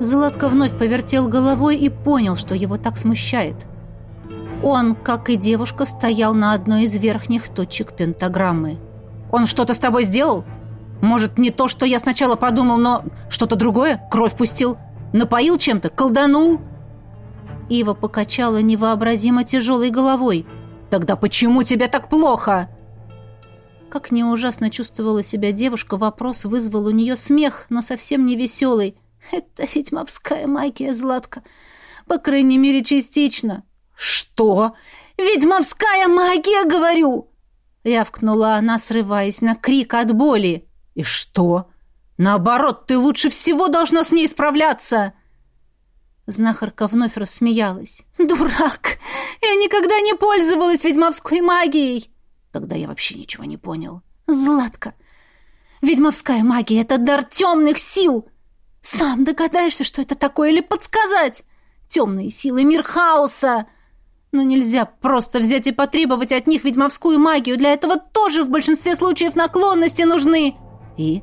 Златко вновь повертел головой и понял, что его так смущает. Он, как и девушка, стоял на одной из верхних точек пентаграммы. «Он что-то с тобой сделал? Может, не то, что я сначала подумал, но что-то другое? Кровь пустил? Напоил чем-то? Колданул?» Ива покачала невообразимо тяжелой головой. «Тогда почему тебе так плохо?» Как не ужасно чувствовала себя девушка, вопрос вызвал у нее смех, но совсем не веселый. «Это ведьмовская магия, Златка. По крайней мере, частично». «Что? Ведьмовская магия, говорю!» Рявкнула она, срываясь на крик от боли. «И что? Наоборот, ты лучше всего должна с ней справляться!» Знахарка вновь рассмеялась. «Дурак! Я никогда не пользовалась ведьмовской магией!» Тогда я вообще ничего не понял. Златка, ведьмовская магия — это дар темных сил. Сам догадаешься, что это такое, или подсказать? Темные силы, мир хаоса. Но нельзя просто взять и потребовать от них ведьмовскую магию. Для этого тоже в большинстве случаев наклонности нужны. И...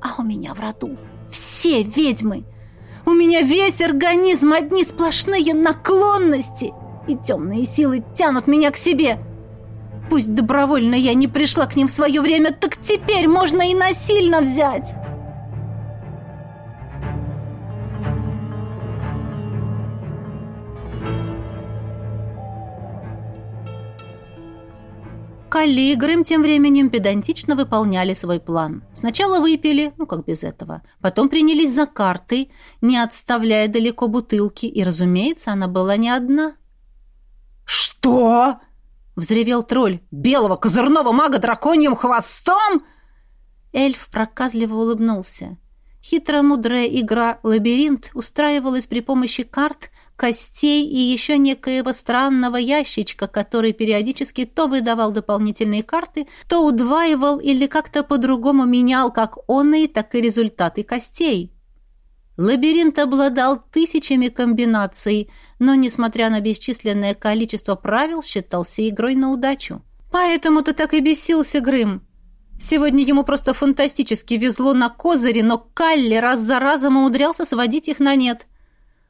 А у меня в роду все ведьмы. У меня весь организм одни сплошные наклонности. И темные силы тянут меня к себе. — Пусть добровольно я не пришла к ним в свое время, так теперь можно и насильно взять. Калли и Грэм тем временем педантично выполняли свой план. Сначала выпили, ну как без этого. Потом принялись за карты, не отставляя далеко бутылки. И, разумеется, она была не одна. «Что?» Взревел тролль. «Белого козырного мага драконьим хвостом?» Эльф проказливо улыбнулся. Хитро-мудрая игра «Лабиринт» устраивалась при помощи карт, костей и еще некоего странного ящичка, который периодически то выдавал дополнительные карты, то удваивал или как-то по-другому менял как онные, так и результаты костей. Лабиринт обладал тысячами комбинаций, но, несмотря на бесчисленное количество правил, считался игрой на удачу. Поэтому-то так и бесился Грым. Сегодня ему просто фантастически везло на козыре, но Калли раз за разом умудрялся сводить их на нет.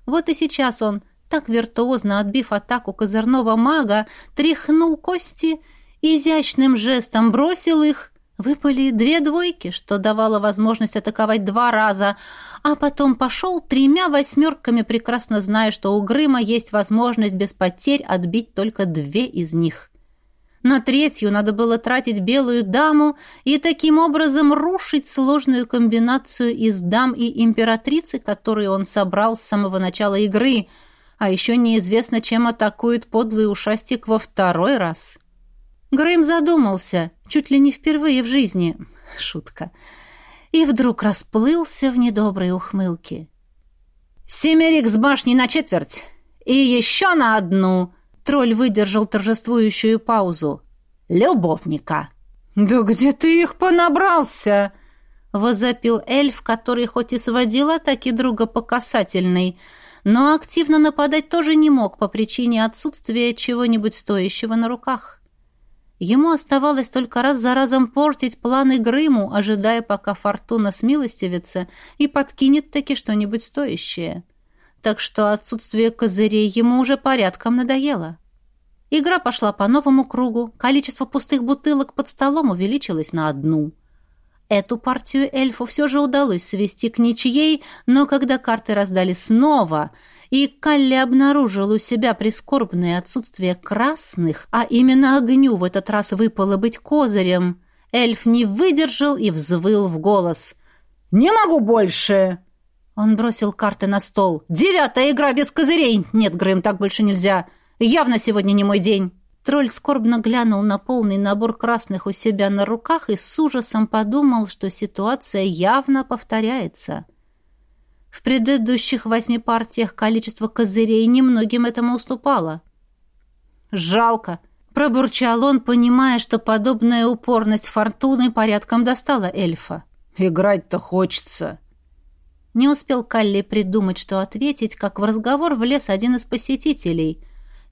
Вот и сейчас он, так виртуозно отбив атаку козырного мага, тряхнул кости, изящным жестом бросил их Выпали две двойки, что давало возможность атаковать два раза, а потом пошел тремя восьмерками, прекрасно зная, что у Грыма есть возможность без потерь отбить только две из них. На третью надо было тратить белую даму и таким образом рушить сложную комбинацию из дам и императрицы, которую он собрал с самого начала игры, а еще неизвестно, чем атакует подлый ушастик во второй раз. Грэм задумался, чуть ли не впервые в жизни. Шутка. И вдруг расплылся в недоброй ухмылке. «Семерик с башни на четверть! И еще на одну!» Тролль выдержал торжествующую паузу. «Любовника!» «Да где ты их понабрался?» Возопил эльф, который хоть и сводил атаки друга по касательной, но активно нападать тоже не мог по причине отсутствия чего-нибудь стоящего на руках. Ему оставалось только раз за разом портить планы Грыму, ожидая, пока Фортуна смилостивится и подкинет таки что-нибудь стоящее. Так что отсутствие козырей ему уже порядком надоело. Игра пошла по новому кругу, количество пустых бутылок под столом увеличилось на одну. Эту партию эльфу все же удалось свести к ничьей, но когда карты раздали снова — и Калли обнаружил у себя прискорбное отсутствие красных, а именно огню в этот раз выпало быть козырем. Эльф не выдержал и взвыл в голос. «Не могу больше!» Он бросил карты на стол. «Девятая игра без козырей! Нет, Грэм, так больше нельзя! Явно сегодня не мой день!» Тролль скорбно глянул на полный набор красных у себя на руках и с ужасом подумал, что ситуация явно повторяется. В предыдущих восьми партиях количество козырей немногим этому уступало. «Жалко», — пробурчал он, понимая, что подобная упорность фортуны порядком достала эльфа. «Играть-то хочется». Не успел Калли придумать, что ответить, как в разговор влез один из посетителей.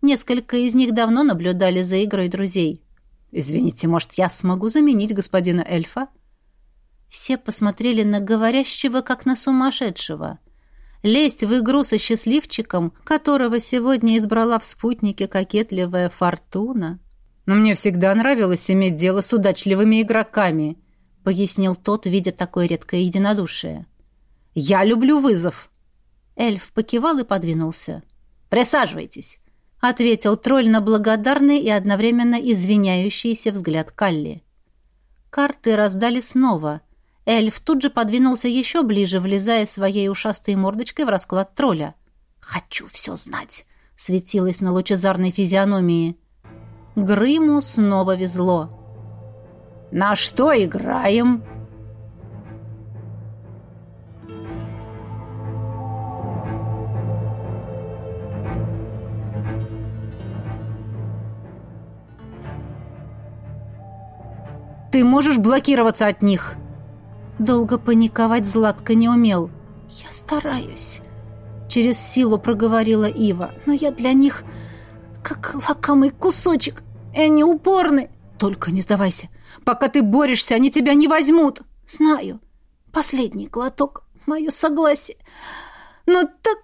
Несколько из них давно наблюдали за игрой друзей. «Извините, может, я смогу заменить господина эльфа?» Все посмотрели на говорящего, как на сумасшедшего. Лезть в игру со счастливчиком, которого сегодня избрала в спутнике кокетливая фортуна. «Но мне всегда нравилось иметь дело с удачливыми игроками», — пояснил тот, видя такое редкое единодушие. «Я люблю вызов». Эльф покивал и подвинулся. «Присаживайтесь», — ответил тролль на благодарный и одновременно извиняющийся взгляд Калли. Карты раздали снова — Эльф тут же подвинулся еще ближе, влезая своей ушастой мордочкой в расклад тролля. «Хочу все знать!» — светилось на лучезарной физиономии. Грыму снова везло. «На что играем?» «Ты можешь блокироваться от них!» Долго паниковать Златка не умел. «Я стараюсь», — через силу проговорила Ива. «Но я для них как лакомый кусочек, и они упорны». «Только не сдавайся. Пока ты борешься, они тебя не возьмут». «Знаю. Последний глоток. Мое согласие. Но так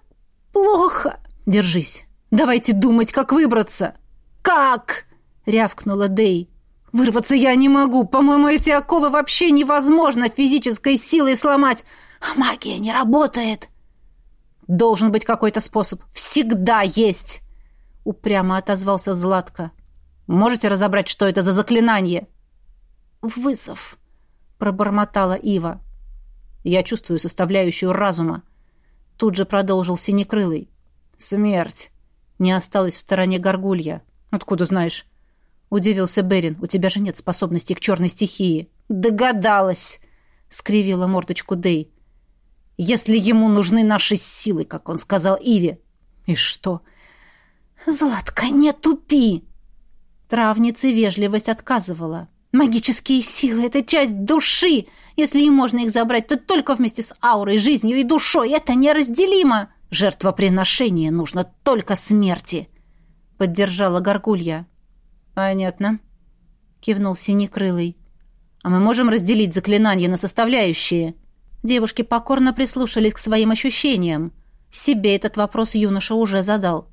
плохо». «Держись. Давайте думать, как выбраться». «Как?» — рявкнула Дей. Вырваться я не могу. По-моему, эти оковы вообще невозможно физической силой сломать. А магия не работает. Должен быть какой-то способ. Всегда есть. Упрямо отозвался Златко. Можете разобрать, что это за заклинание? Вызов, пробормотала Ива. Я чувствую составляющую разума. Тут же продолжил Синекрылый. Смерть. Не осталось в стороне горгулья. Откуда знаешь? — удивился Берин. «У тебя же нет способностей к черной стихии». «Догадалась!» — скривила мордочку Дей. «Если ему нужны наши силы, как он сказал Иве». «И что?» «Златка, не тупи!» Травнице вежливость отказывала. «Магические силы — это часть души. Если и можно их забрать, то только вместе с аурой, жизнью и душой. Это неразделимо. Жертвоприношение нужно только смерти», — поддержала Горгулья. «Понятно», — кивнул Синекрылый. «А мы можем разделить заклинания на составляющие?» Девушки покорно прислушались к своим ощущениям. Себе этот вопрос юноша уже задал.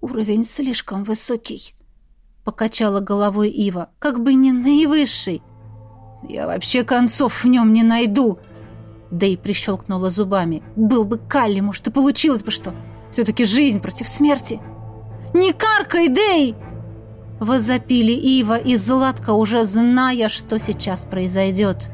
«Уровень слишком высокий», — покачала головой Ива. «Как бы не наивысший». «Я вообще концов в нем не найду», — Дэй прищелкнула зубами. «Был бы Калли, может, и получилось бы что. Все-таки жизнь против смерти». «Не каркай, Дэй!» Возопили Ива и Златка, уже зная, что сейчас произойдет.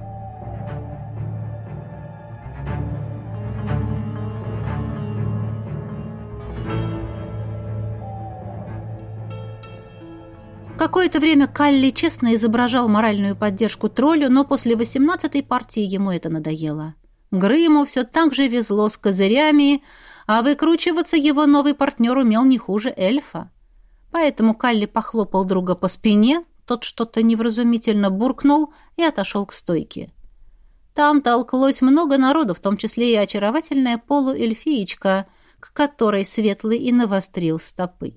Какое-то время Калли честно изображал моральную поддержку троллю, но после восемнадцатой партии ему это надоело. Грыму все так же везло с козырями, а выкручиваться его новый партнер умел не хуже эльфа. Поэтому Калли похлопал друга по спине, тот что-то невразумительно буркнул и отошел к стойке. Там толклось много народу, в том числе и очаровательная полуэльфиечка, к которой Светлый и навострил стопы.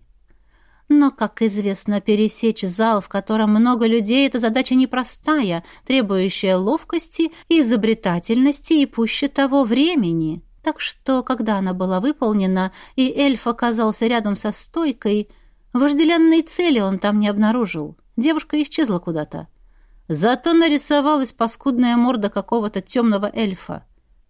Но, как известно, пересечь зал, в котором много людей, это задача непростая, требующая ловкости, изобретательности и пуще того времени. Так что, когда она была выполнена, и эльф оказался рядом со стойкой – Вожделенной цели он там не обнаружил. Девушка исчезла куда-то. Зато нарисовалась паскудная морда какого-то темного эльфа.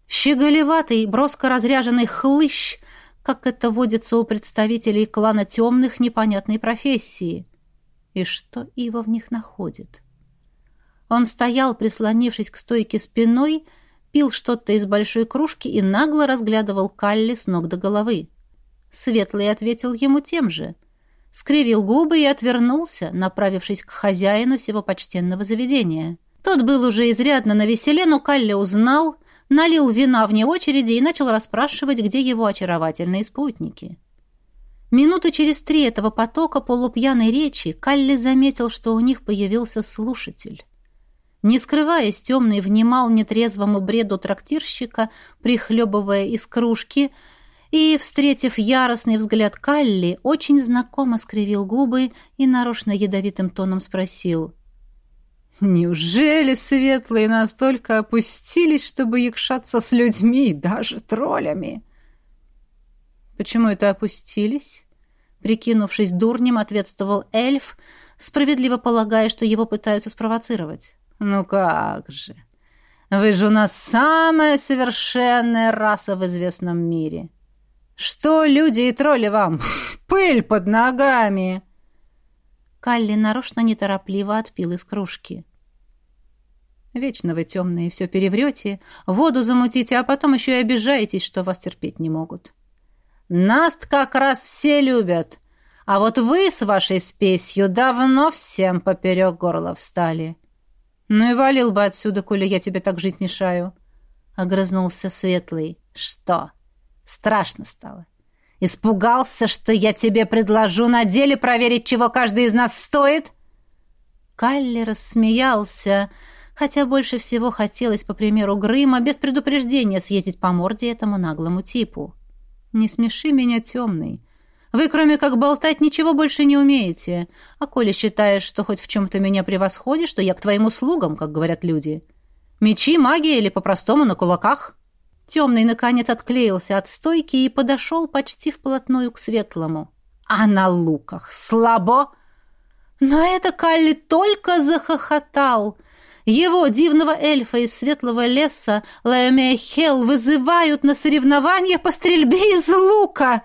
Щеголеватый, броско разряженный хлыщ, как это водится у представителей клана темных непонятной профессии. И что Ива в них находит? Он стоял, прислонившись к стойке спиной, пил что-то из большой кружки и нагло разглядывал Калли с ног до головы. Светлый ответил ему тем же — скривил губы и отвернулся, направившись к хозяину всего почтенного заведения. Тот был уже изрядно навеселе, но Калли узнал, налил вина вне очереди и начал расспрашивать, где его очаровательные спутники. Минуты через три этого потока полупьяной речи Калли заметил, что у них появился слушатель. Не скрываясь, темный внимал нетрезвому бреду трактирщика, прихлебывая из кружки — и, встретив яростный взгляд Калли, очень знакомо скривил губы и нарочно ядовитым тоном спросил. «Неужели светлые настолько опустились, чтобы якшаться с людьми, даже троллями?» Почему это опустились? Прикинувшись дурнем, ответствовал эльф, справедливо полагая, что его пытаются спровоцировать. «Ну как же! Вы же у нас самая совершенная раса в известном мире! Что люди и тролли вам? Пыль под ногами!» Калли нарочно неторопливо отпил из кружки. «Вечно вы темные все переврете, воду замутите, а потом еще и обижаетесь, что вас терпеть не могут. Наст как раз все любят, а вот вы с вашей спесью давно всем поперек горла встали. Ну и валил бы отсюда, коли я тебе так жить мешаю. Огрызнулся Светлый. Что? Страшно стало. Испугался, что я тебе предложу на деле проверить, чего каждый из нас стоит? Калли рассмеялся, хотя больше всего хотелось, по примеру Грыма, без предупреждения съездить по морде этому наглому типу. «Не смеши меня, темный. Вы, кроме как болтать, ничего больше не умеете. А коли считаешь, что хоть в чем-то меня превосходишь, то я к твоим услугам, как говорят люди. Мечи, магия или по-простому на кулаках?» Темный, наконец, отклеился от стойки и подошел почти вплотную к светлому. «А на луках слабо!» Но это Калли только захохотал. Его, дивного эльфа из светлого леса, Лаэмея Хел, вызывают на соревнования по стрельбе из лука.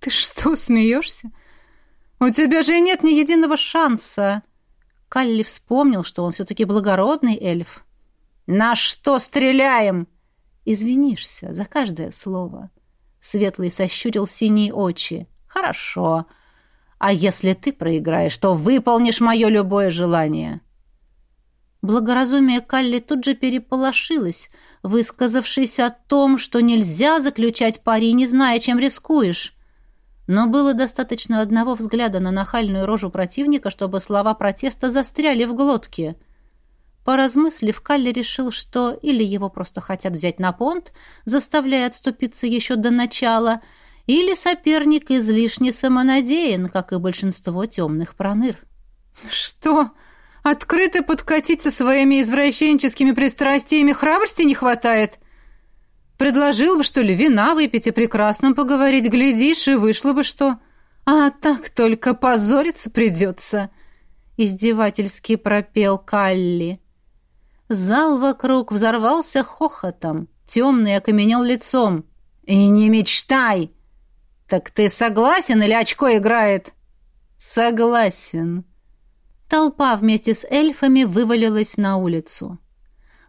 Ты что, смеешься? У тебя же нет ни единого шанса. Калли вспомнил, что он все-таки благородный эльф. На что стреляем? Извинишься за каждое слово. Светлый сощурил синие очи. Хорошо. А если ты проиграешь, то выполнишь мое любое желание. Благоразумие Калли тут же переполошилось, высказавшись о том, что нельзя заключать пари, не зная, чем рискуешь. Но было достаточно одного взгляда на нахальную рожу противника, чтобы слова протеста застряли в глотке. Поразмыслив, Калли решил, что или его просто хотят взять на понт, заставляя отступиться еще до начала, или соперник излишне самонадеян, как и большинство темных проныр. «Что?» Открыто подкатить со своими извращенческими пристрастиями храбрости не хватает. Предложил бы, что ли, вина выпить и прекрасном поговорить, глядишь, и вышло бы что. А так только позориться придется. Издевательски пропел Калли. Зал вокруг взорвался хохотом. Темный окаменел лицом. «И не мечтай!» «Так ты согласен или очко играет?» «Согласен», Толпа вместе с эльфами вывалилась на улицу.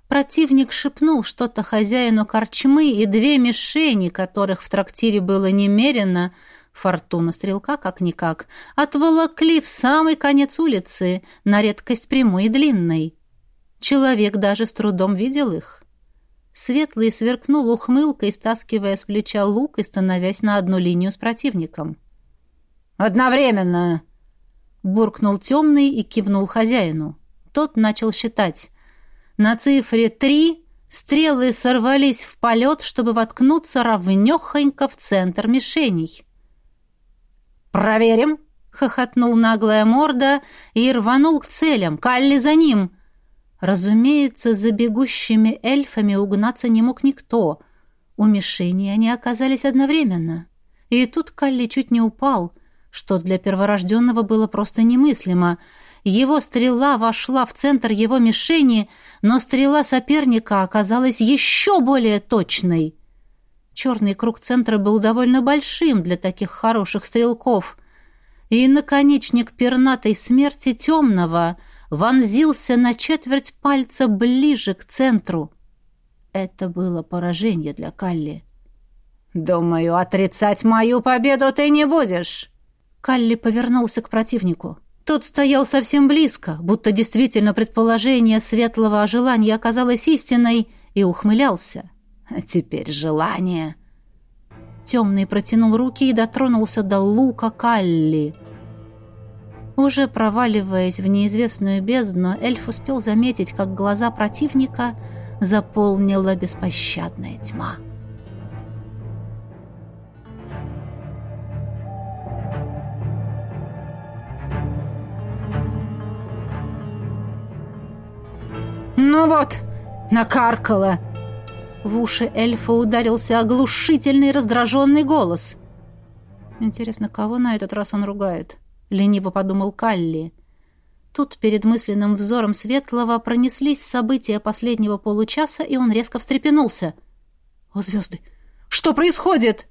Противник шепнул что-то хозяину корчмы, и две мишени, которых в трактире было немерено, фортуна стрелка как-никак, отволокли в самый конец улицы, на редкость прямой и длинной. Человек даже с трудом видел их. Светлый сверкнул ухмылкой, стаскивая с плеча лук и становясь на одну линию с противником. «Одновременно!» буркнул темный и кивнул хозяину. Тот начал считать. На цифре три стрелы сорвались в полет, чтобы воткнуться ровнёхонько в центр мишеней. «Проверим!» — хохотнул наглая морда и рванул к целям. Калли за ним. Разумеется, за бегущими эльфами угнаться не мог никто. У мишени они оказались одновременно. И тут Калли чуть не упал — что для перворожденного было просто немыслимо. Его стрела вошла в центр его мишени, но стрела соперника оказалась еще более точной. Черный круг центра был довольно большим для таких хороших стрелков, и наконечник пернатой смерти темного вонзился на четверть пальца ближе к центру. Это было поражение для Калли. «Думаю, отрицать мою победу ты не будешь!» Калли повернулся к противнику. Тот стоял совсем близко, будто действительно предположение светлого желания оказалось истиной, и ухмылялся. «А теперь желание...» Темный протянул руки и дотронулся до лука Калли. Уже проваливаясь в неизвестную бездну, эльф успел заметить, как глаза противника заполнила беспощадная тьма. «Ну вот, накаркала!» В уши эльфа ударился оглушительный раздраженный голос. Интересно, кого на этот раз он ругает? Лениво подумал Калли. Тут перед мысленным взором Светлого пронеслись события последнего получаса, и он резко встрепенулся. «О, звезды! Что происходит?»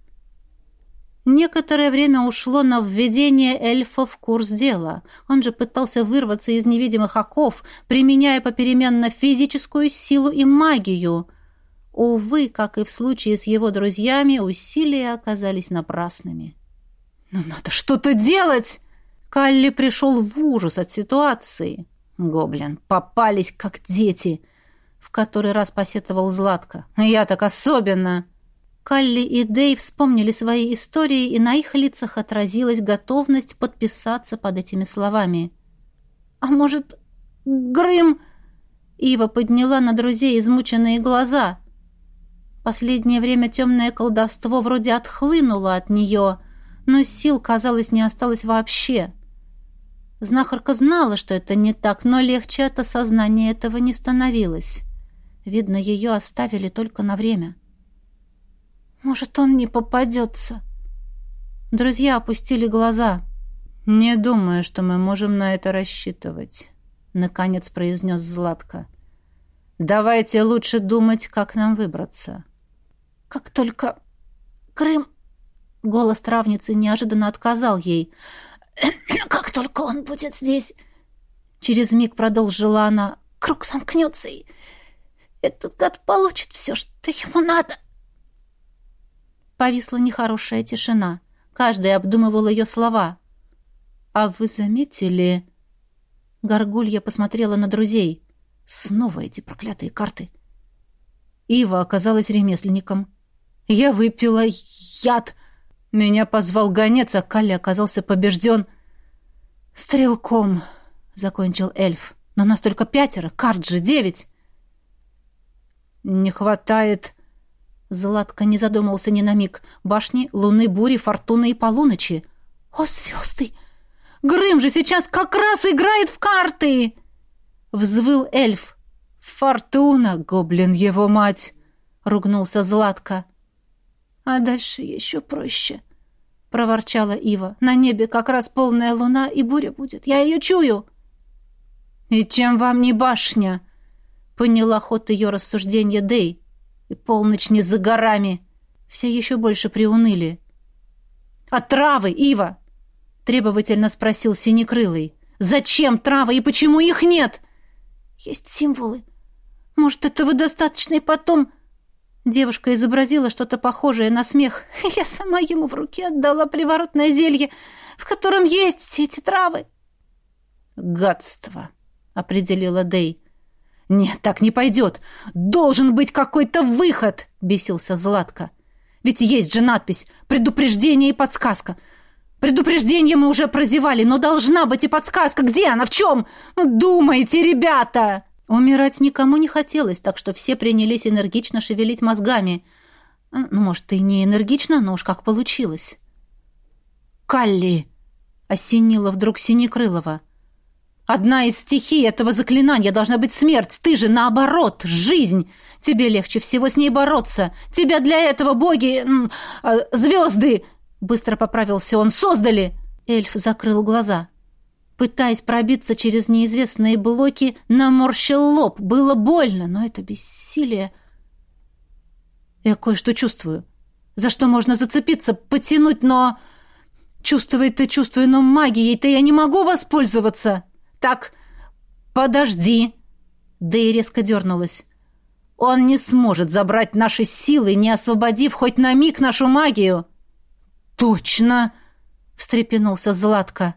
Некоторое время ушло на введение эльфа в курс дела. Он же пытался вырваться из невидимых оков, применяя попеременно физическую силу и магию. Увы, как и в случае с его друзьями, усилия оказались напрасными. «Ну надо что-то делать!» Калли пришел в ужас от ситуации. Гоблин, попались как дети. В который раз посетовал Златко. Я так особенно. Калли и Дэй вспомнили свои истории, и на их лицах отразилась готовность подписаться под этими словами. «А может, Грым?» Ива подняла на друзей измученные глаза. Последнее время темное колдовство вроде отхлынуло от нее, но сил, казалось, не осталось вообще. Знахарка знала, что это не так, но легче от осознания этого не становилось. Видно, ее оставили только на время. «Может, он не попадется?» Друзья опустили глаза. «Не думаю, что мы можем на это рассчитывать», — наконец произнес Златко. «Давайте лучше думать, как нам выбраться». «Как только Крым...» Голос травницы неожиданно отказал ей — как только он будет здесь, через миг продолжила она, круг сомкнется, и этот гад получит все, что ему надо. Повисла нехорошая тишина. Каждый обдумывал ее слова. «А вы заметили...» Горгулья посмотрела на друзей. «Снова эти проклятые карты». Ива оказалась ремесленником. «Я выпила яд!» Меня позвал гонец, а Калли оказался побежден. «Стрелком», — закончил эльф. «Но нас только пятеро, карт же девять». «Не хватает...» Златко не задумался ни на миг. «Башни, луны, бури, фортуны и полуночи». «О, звезды! Грым же сейчас как раз играет в карты!» Взвыл эльф. «Фортуна, гоблин его мать!» — ругнулся Златко. «А дальше еще проще», — проворчала Ива. «На небе как раз полная луна, и буря будет. Я ее чую». «И чем вам не башня?» — поняла ход ее рассуждения Дэй. «И полночь не за горами». Все еще больше приуныли. «А травы, Ива?» — требовательно спросил Синекрылый. «Зачем травы и почему их нет?» «Есть символы. Может, этого достаточно, и потом...» Девушка изобразила что-то похожее на смех. Я сама ему в руки отдала приворотное зелье, в котором есть все эти травы. «Гадство», — определила Дэй. «Нет, так не пойдет. Должен быть какой-то выход», — бесился Златко. «Ведь есть же надпись «Предупреждение и подсказка». Предупреждение мы уже прозевали, но должна быть и подсказка. Где она? В чем? Думайте, ребята!» Умирать никому не хотелось, так что все принялись энергично шевелить мозгами. Ну, может, и не энергично, но уж как получилось. «Калли!» — осенила вдруг Синекрылова. «Одна из стихий этого заклинания должна быть смерть. Ты же, наоборот, жизнь. Тебе легче всего с ней бороться. Тебя для этого боги... Э, звезды...» Быстро поправился он. «Создали!» Эльф закрыл глаза. Пытаясь пробиться через неизвестные блоки, наморщил лоб. Было больно, но это бессилие. Я кое-что чувствую. За что можно зацепиться, потянуть, но... Чувствовать-то чувствую, но магией-то я не могу воспользоваться. Так, подожди. Да и резко дернулась. Он не сможет забрать наши силы, не освободив хоть на миг нашу магию. Точно, встрепенулся Златко.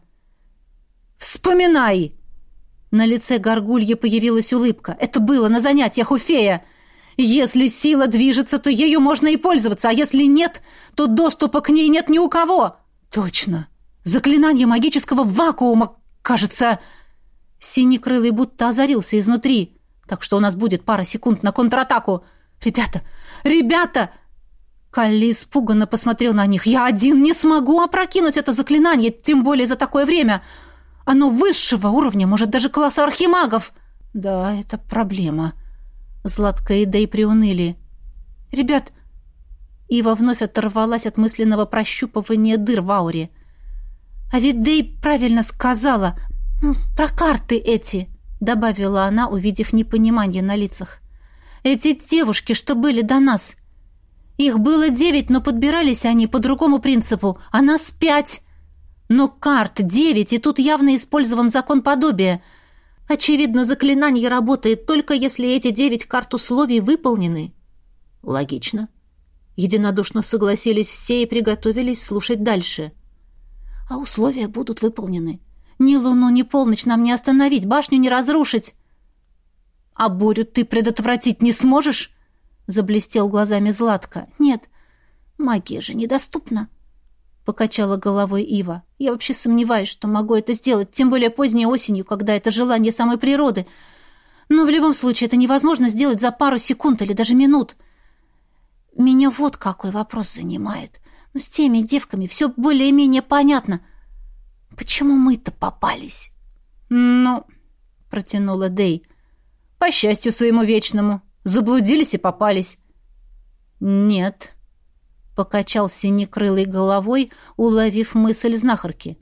«Вспоминай!» На лице горгульи появилась улыбка. «Это было на занятиях у фея!» Если сила движется, то ею можно и пользоваться, а если нет, то доступа к ней нет ни у кого. Точно. Заклинание магического вакуума, кажется. Синекрылый будто озарился изнутри, так что у нас будет пара секунд на контратаку. Ребята, ребята! Калли испуганно посмотрел на них. Я один не смогу опрокинуть это заклинание, тем более за такое время. Оно высшего уровня, может, даже класса архимагов. Да, это проблема. Златка и Дэй приуныли. Ребят, Ива вновь оторвалась от мысленного прощупывания дыр в ауре. «А ведь Дэй правильно сказала. Про карты эти», — добавила она, увидев непонимание на лицах. «Эти девушки, что были до нас. Их было девять, но подбирались они по другому принципу, а нас пять. Но карт девять, и тут явно использован закон подобия. Очевидно, заклинание работает только если эти девять карт условий выполнены». «Логично», Единодушно согласились все и приготовились слушать дальше. А условия будут выполнены. Ни луну, ни полночь нам не остановить, башню не разрушить. А бурю ты предотвратить не сможешь? Заблестел глазами Златка. Нет, магия же недоступна. Покачала головой Ива. Я вообще сомневаюсь, что могу это сделать, тем более поздней осенью, когда это желание самой природы. Но в любом случае это невозможно сделать за пару секунд или даже минут. — меня вот какой вопрос занимает. Ну, с теми девками все более-менее понятно. Почему мы-то попались? Ну, протянула Дей. По счастью своему вечному. Заблудились и попались. Нет, покачал синекрылой головой, уловив мысль знахарки.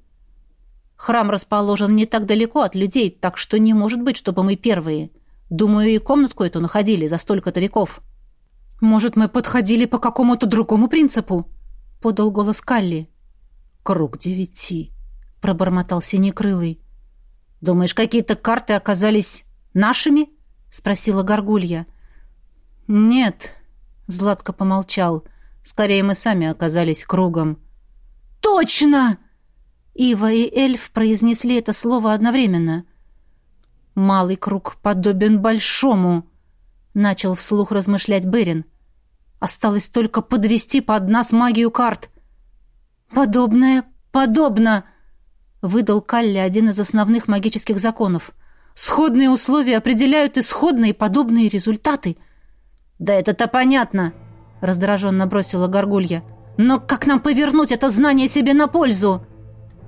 Храм расположен не так далеко от людей, так что не может быть, чтобы мы первые. Думаю, и комнатку эту находили за столько-то веков. — «Может, мы подходили по какому-то другому принципу?» — подал голос Калли. «Круг девяти», — пробормотал Синекрылый. «Думаешь, какие-то карты оказались нашими?» — спросила Горгулья. «Нет», — Златко помолчал. «Скорее, мы сами оказались кругом». «Точно!» Ива и эльф произнесли это слово одновременно. «Малый круг подобен большому», начал вслух размышлять Берин. Осталось только подвести под нас магию карт. Подобное, подобно, выдал Калли один из основных магических законов. Сходные условия определяют исходные подобные результаты. Да это-то понятно, раздраженно бросила Горгулья. Но как нам повернуть это знание себе на пользу?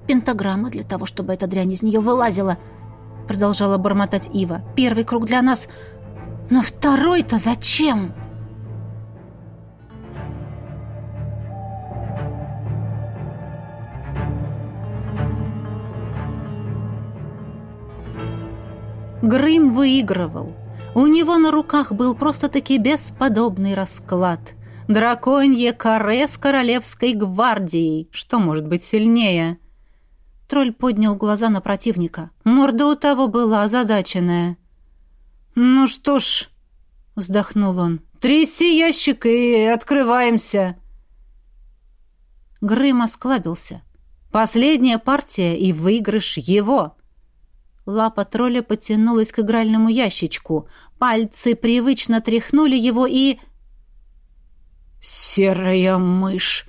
Пентаграмма для того, чтобы эта дрянь из нее вылазила, продолжала бормотать Ива. Первый круг для нас но второй-то зачем? Грым выигрывал. У него на руках был просто-таки бесподобный расклад. Драконье каре с королевской гвардией. Что может быть сильнее? Тролль поднял глаза на противника. Морда у того была озадаченная. «Ну что ж», — вздохнул он, — «тряси ящик и открываемся». Грым осклабился. «Последняя партия и выигрыш его». Лапа тролля потянулась к игральному ящичку. Пальцы привычно тряхнули его и... «Серая мышь!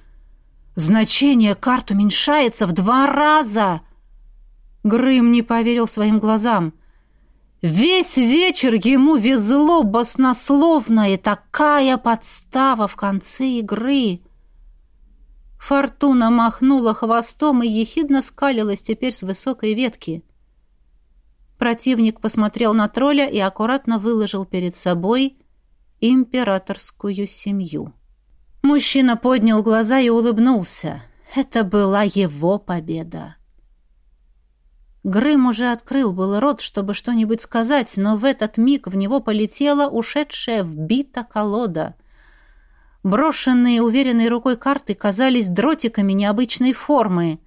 Значение карт уменьшается в два раза!» Грым не поверил своим глазам. Весь вечер ему везло баснословно, и такая подстава в конце игры. Фортуна махнула хвостом и ехидно скалилась теперь с высокой ветки. Противник посмотрел на тролля и аккуратно выложил перед собой императорскую семью. Мужчина поднял глаза и улыбнулся. Это была его победа. Грым уже открыл был рот, чтобы что-нибудь сказать, но в этот миг в него полетела ушедшая в бита колода. Брошенные уверенной рукой карты казались дротиками необычной формы.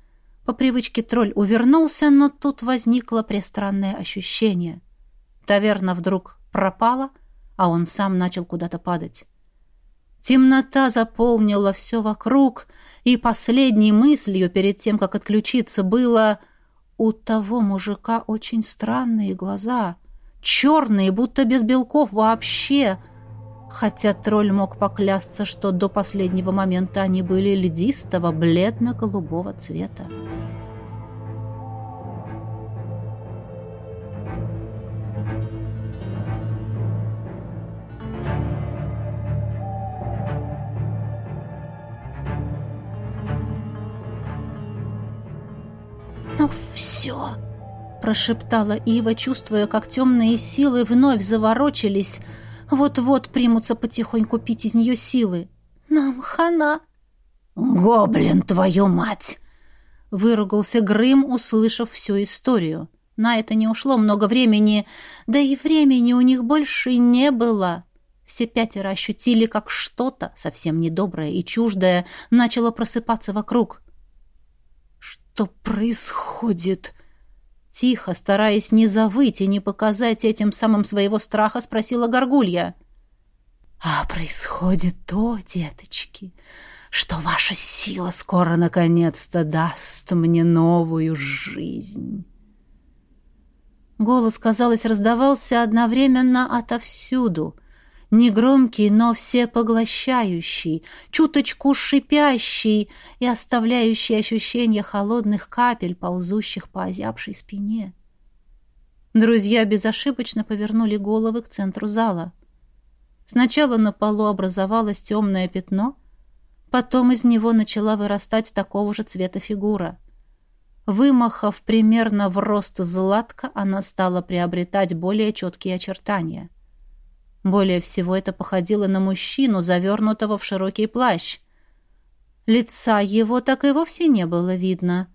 По привычке тролль увернулся, но тут возникло престранное ощущение. Таверна вдруг пропала, а он сам начал куда-то падать. Темнота заполнила все вокруг, и последней мыслью перед тем, как отключиться, было — у того мужика очень странные глаза, черные, будто без белков вообще, хотя тролль мог поклясться, что до последнего момента они были льдистого, бледно-голубого цвета. «Ну все!» – прошептала Ива, чувствуя, как темные силы вновь заворочились, вот-вот примутся потихоньку пить из нее силы. «Нам хана!» «Гоблин, твою мать!» Выругался Грым, услышав всю историю. На это не ушло много времени, да и времени у них больше не было. Все пятеро ощутили, как что-то, совсем недоброе и чуждое, начало просыпаться вокруг. «Что происходит?» Тихо, стараясь не завыть и не показать этим самым своего страха, спросила Горгулья. «А происходит то, деточки, что ваша сила скоро наконец-то даст мне новую жизнь». Голос, казалось, раздавался одновременно отовсюду. Негромкий, но всепоглощающий, чуточку шипящий и оставляющий ощущение холодных капель, ползущих по озябшей спине. Друзья безошибочно повернули головы к центру зала. Сначала на полу образовалось темное пятно, потом из него начала вырастать такого же цвета фигура. Вымахав примерно в рост златка, она стала приобретать более четкие очертания. Более всего это походило на мужчину, завернутого в широкий плащ. Лица его так и вовсе не было видно.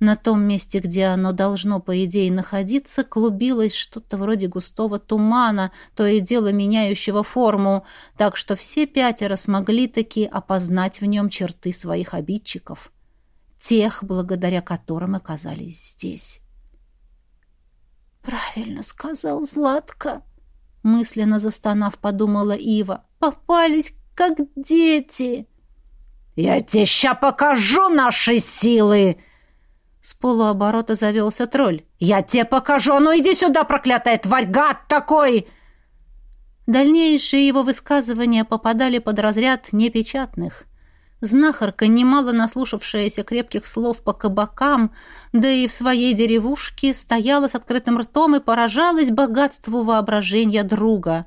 На том месте, где оно должно, по идее, находиться, клубилось что-то вроде густого тумана, то и дело меняющего форму, так что все пятеро смогли таки опознать в нем черты своих обидчиков, тех, благодаря которым оказались здесь. «Правильно сказал Златка», мысленно застонав, подумала Ива. Попались как дети. Я тебе ща покажу наши силы. С полуоборота завелся тролль. Я тебе покажу, ну иди сюда, проклятая тварь, гад такой. Дальнейшие его высказывания попадали под разряд непечатных. Знахарка, немало наслушавшаяся крепких слов по кабакам, да и в своей деревушке, стояла с открытым ртом и поражалась богатству воображения друга.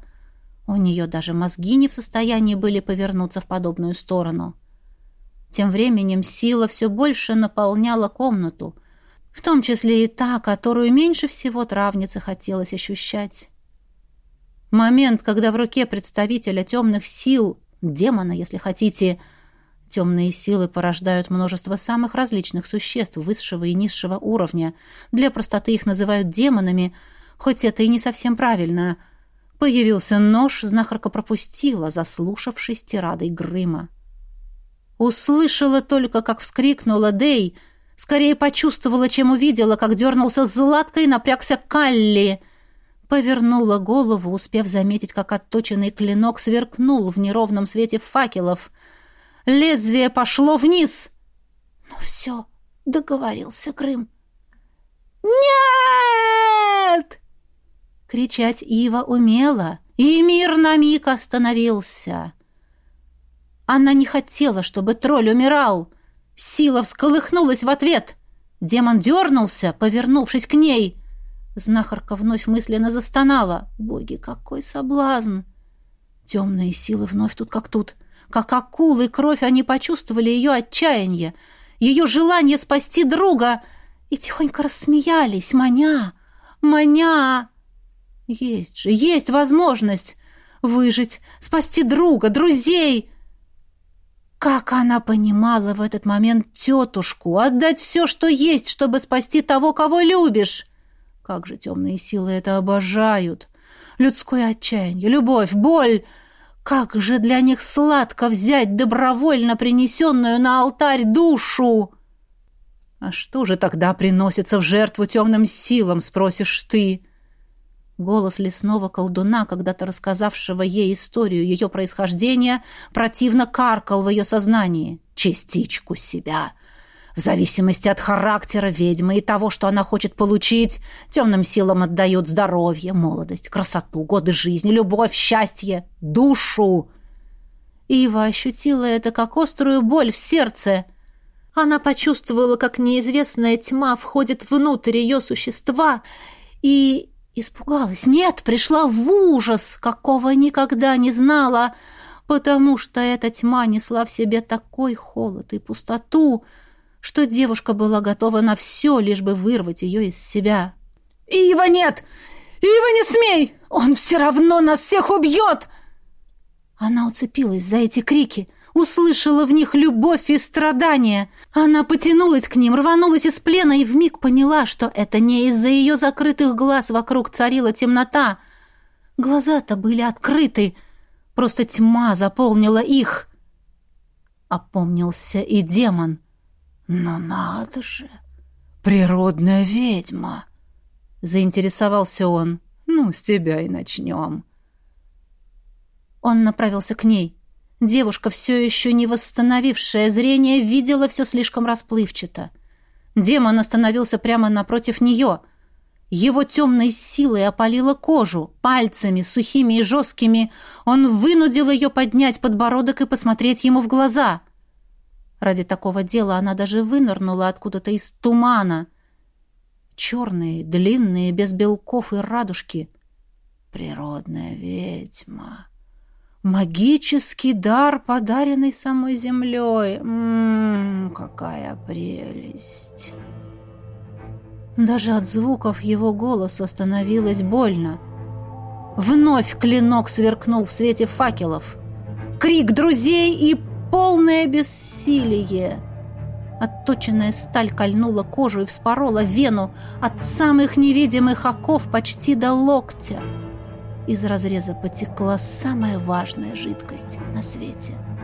У нее даже мозги не в состоянии были повернуться в подобную сторону. Тем временем сила все больше наполняла комнату, в том числе и та, которую меньше всего травнице хотелось ощущать. Момент, когда в руке представителя темных сил, демона, если хотите, — Темные силы порождают множество самых различных существ высшего и низшего уровня. Для простоты их называют демонами, хоть это и не совсем правильно. Появился нож, знахарка пропустила, заслушавшись тирадой Грыма. Услышала только, как вскрикнула Дей, скорее почувствовала, чем увидела, как дернулся Златка и напрягся Калли. Повернула голову, успев заметить, как отточенный клинок сверкнул в неровном свете факелов — Лезвие пошло вниз. Ну все, договорился Крым. «Нет!» Кричать Ива умела, и мир на миг остановился. Она не хотела, чтобы тролль умирал. Сила всколыхнулась в ответ. Демон дернулся, повернувшись к ней. Знахарка вновь мысленно застонала. «Боги, какой соблазн!» Темные силы вновь тут как тут. Как акулы кровь они почувствовали ее отчаяние, ее желание спасти друга, и тихонько рассмеялись, маня, маня. Есть же, есть возможность выжить, спасти друга, друзей. Как она понимала в этот момент тетушку, отдать все, что есть, чтобы спасти того, кого любишь. Как же темные силы это обожают. Людское отчаяние, любовь, боль — как же для них сладко взять добровольно принесенную на алтарь душу! А что же тогда приносится в жертву темным силам, спросишь ты? Голос лесного колдуна, когда-то рассказавшего ей историю ее происхождения, противно каркал в ее сознании. Частичку себя — в зависимости от характера ведьмы и того, что она хочет получить, темным силам отдают здоровье, молодость, красоту, годы жизни, любовь, счастье, душу. Ива ощутила это как острую боль в сердце. Она почувствовала, как неизвестная тьма входит внутрь ее существа и испугалась. Нет, пришла в ужас, какого никогда не знала, потому что эта тьма несла в себе такой холод и пустоту, что девушка была готова на все, лишь бы вырвать ее из себя. «Ива, нет! Ива, не смей! Он все равно нас всех убьет!» Она уцепилась за эти крики, услышала в них любовь и страдания. Она потянулась к ним, рванулась из плена и вмиг поняла, что это не из-за ее закрытых глаз вокруг царила темнота. Глаза-то были открыты, просто тьма заполнила их. Опомнился и демон. «Но надо же! Природная ведьма!» Заинтересовался он. «Ну, с тебя и начнем». Он направился к ней. Девушка, все еще не восстановившая зрение, видела все слишком расплывчато. Демон остановился прямо напротив нее. Его темной силой опалило кожу. Пальцами, сухими и жесткими, он вынудил ее поднять подбородок и посмотреть ему в глаза. Ради такого дела она даже вынырнула откуда-то из тумана. Черные, длинные, без белков и радужки. Природная ведьма. Магический дар, подаренный самой землей. Ммм, какая прелесть! Даже от звуков его голоса становилось больно. Вновь клинок сверкнул в свете факелов. Крик друзей и полное бессилие. Отточенная сталь кольнула кожу и вспорола вену от самых невидимых оков почти до локтя. Из разреза потекла самая важная жидкость на свете —